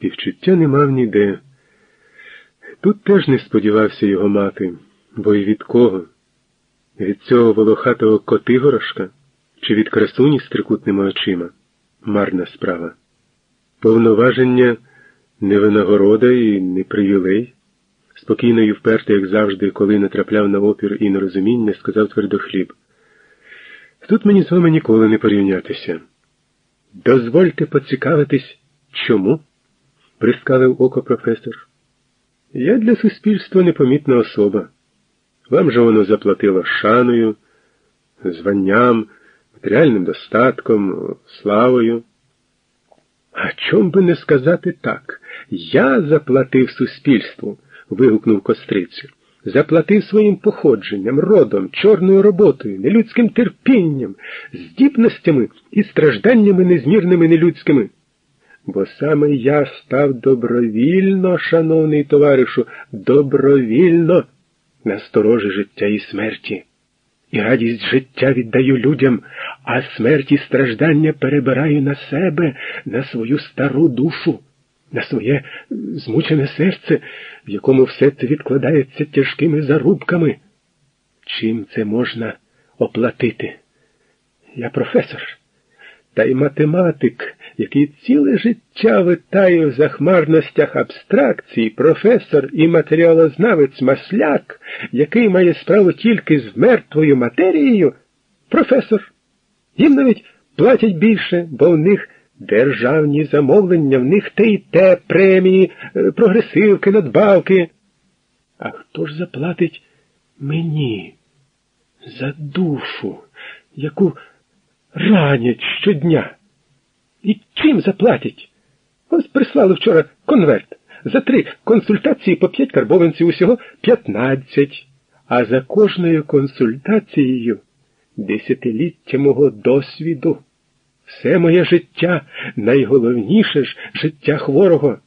Співчуття не мав ніде. Тут теж не сподівався його мати, бо й від кого? Від цього волохатого котигорошка чи від красуні з трикутними очима? Марна справа. Повноваження не винагорода і не привілей. Спокійно і вперто, як завжди, коли натрапляв на опір і нерозуміння, сказав твердохліб. Тут мені з вами ніколи не порівнятися. Дозвольте поцікавитись, чому? Прискалив око професор. Я для суспільства непомітна особа. Вам же воно заплатило шаною, званням, матеріальним достатком, славою. А чом би не сказати так? Я заплатив суспільству, вигукнув кострицю. Заплатив своїм походженням, родом, чорною роботою, нелюдським терпінням, здібностями і стражданнями незмірними нелюдськими. Бо саме я став добровільно, шановний товаришу, добровільно на сторожі життя і смерті. І радість життя віддаю людям, а смерть і страждання перебираю на себе, на свою стару душу, на своє змучене серце, в якому все це відкладається тяжкими зарубками. Чим це можна оплатити? Я професор, та й математик, який ціле життя витає в захмарностях абстракцій, професор і матеріалознавець Масляк, який має справу тільки з мертвою матерією, професор. Їм навіть платять більше, бо в них державні замовлення, в них те й те премії, е, прогресивки, надбавки. А хто ж заплатить мені за душу, яку ранять щодня? І чим заплатять? Ось прислали вчора конверт. За три консультації по п'ять карбованців усього п'ятнадцять. А за кожною консультацією десятиліття мого досвіду. Все моє життя, найголовніше ж життя хворого.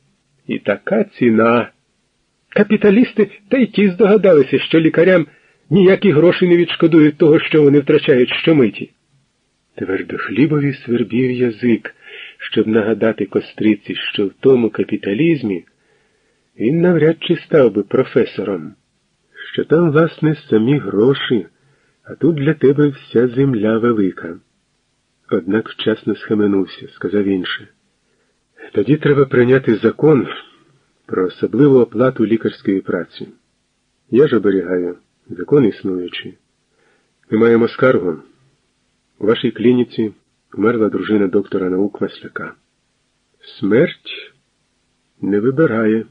І така ціна. Капіталісти та й ті здогадалися, що лікарям ніякі гроші не відшкодують того, що вони втрачають щомиті. Твердохлібові свербів язик, щоб нагадати костриці, що в тому капіталізмі він навряд чи став би професором, що там, власне, самі гроші, а тут для тебе вся земля велика. Однак вчасно схаменувся, сказав інше. Тоді треба прийняти закон про особливу оплату лікарської праці. Я ж оберігаю, закон існуючий. Ми маємо скаргу. У вашій клініці вмерла дружина доктора наук Масляка. Смерть не вибирає.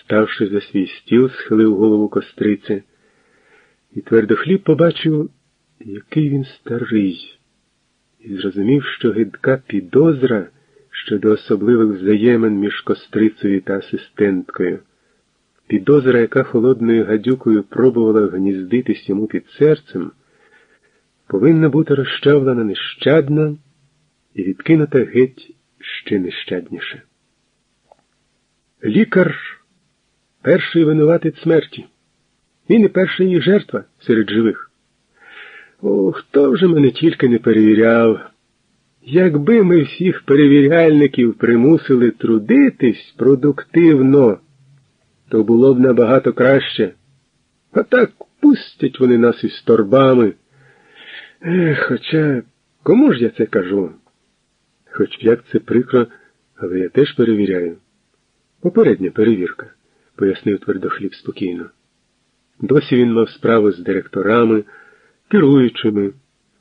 Ставши за свій стіл, схилив голову костриці, і твердохліб побачив, який він старий, і зрозумів, що гидка підозра щодо особливих взаємин між кострицею та асистенткою. Підозра, яка холодною гадюкою пробувала гніздитись йому під серцем повинна бути розчавлена нещадно і відкинута геть ще нещадніше. Лікар перший винуватець смерті. Він і перша її жертва серед живих. О, хто вже мене тільки не перевіряв. Якби ми всіх перевіряльників примусили трудитись продуктивно, то було б набагато краще. А так пустять вони нас із торбами. Ех, Хоча кому ж я це кажу? Хоч як це прикро, але я теж перевіряю. Попередня перевірка, пояснив твердохліб спокійно. Досі він мав справу з директорами, керуючими,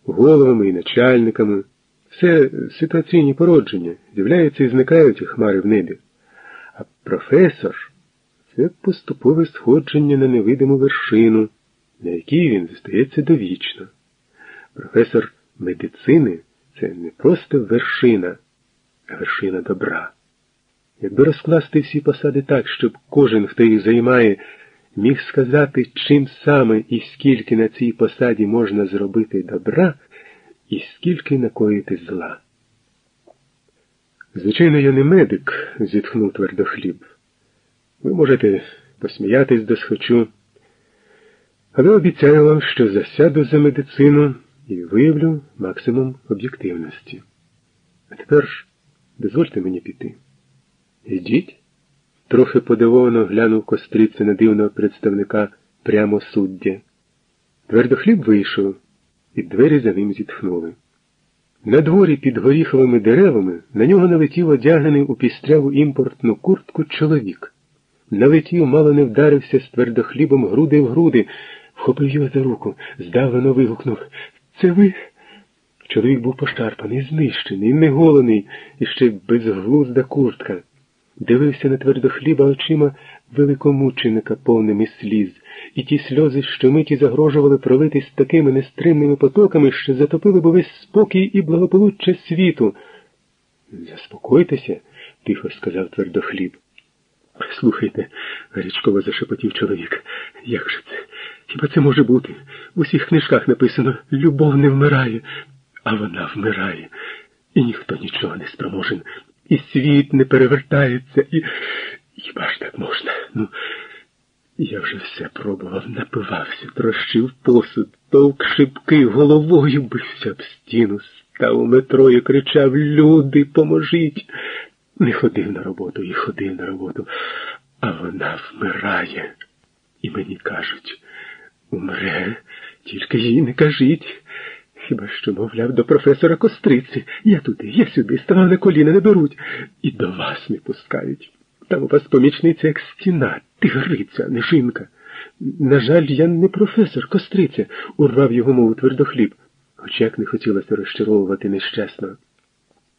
головами і начальниками. Все ситуаційні породження, з'являються і зникають і хмари в небі. А професор це поступове сходження на невидиму вершину, на якій він зостається довічно. Професор медицини це не просто вершина, а вершина добра. Якби розкласти всі посади так, щоб кожен, хто їх займає, міг сказати, чим саме і скільки на цій посаді можна зробити добра, і скільки накоїти зла. Звичайно, я не медик, зітхнув твердохліб. Ви можете посміятись досхочу, але обіцяю вам, що засяду за медицину і виявлю максимум об'єктивності. А тепер ж дозвольте мені піти. Йдіть? Трохи подивовано глянув костриця на дивного представника прямо суддя. Твердохліб вийшов, і двері за ним зітхнули. На дворі під горіховими деревами на нього налетів одягнений у пістряву імпортну куртку чоловік. Налетів, мало не вдарився з твердохлібом груди в груди, вхопив його за руку, здавлено вигукнув Це ви? Чоловік був пошарпаний, знищений, неголений, і ще безглузда куртка. Дивився на твердохліба очима великомученика повними сліз, і ті сльози щомиті загрожували пролитись такими нестримними потоками, що затопили б увесь спокій і благополуччя світу. Заспокойтеся, тихо сказав твердохліб. Слухайте, гарячково зашепотів чоловік. Як же це? Хіба це може бути? В усіх книжках написано любов не вмирає, а вона вмирає, і ніхто нічого не спроможен, і світ не перевертається, і хіба ж так можна? Ну, я вже все пробував, напивався, трощив посуд, товк шибки, головою бився об стіну, став у метро і кричав Люди, поможіть. Не ходив на роботу і ходив на роботу, а вона вмирає. І мені кажуть, умре, тільки їй не кажіть. Хіба що, мовляв, до професора Костриці. Я туди, я сюди, ставав на коліна не беруть. І до вас не пускають. Там у вас помічниця як стіна, тигриця, не жінка. На жаль, я не професор Костриця, урвав його мову твердохліб, хоч як не хотілося розчаровувати нещасного.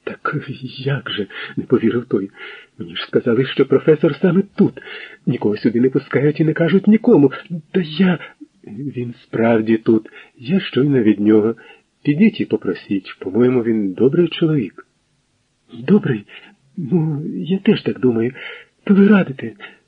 Так як же, не повірив той. Мені ж сказали, що професор саме тут. Нікого сюди не пускають і не кажуть нікому. Та я. Він справді тут. Я щойно від нього. Підіть і попросіть. По-моєму, він добрий чоловік. Добрий? Ну, я теж так думаю. То ви радите.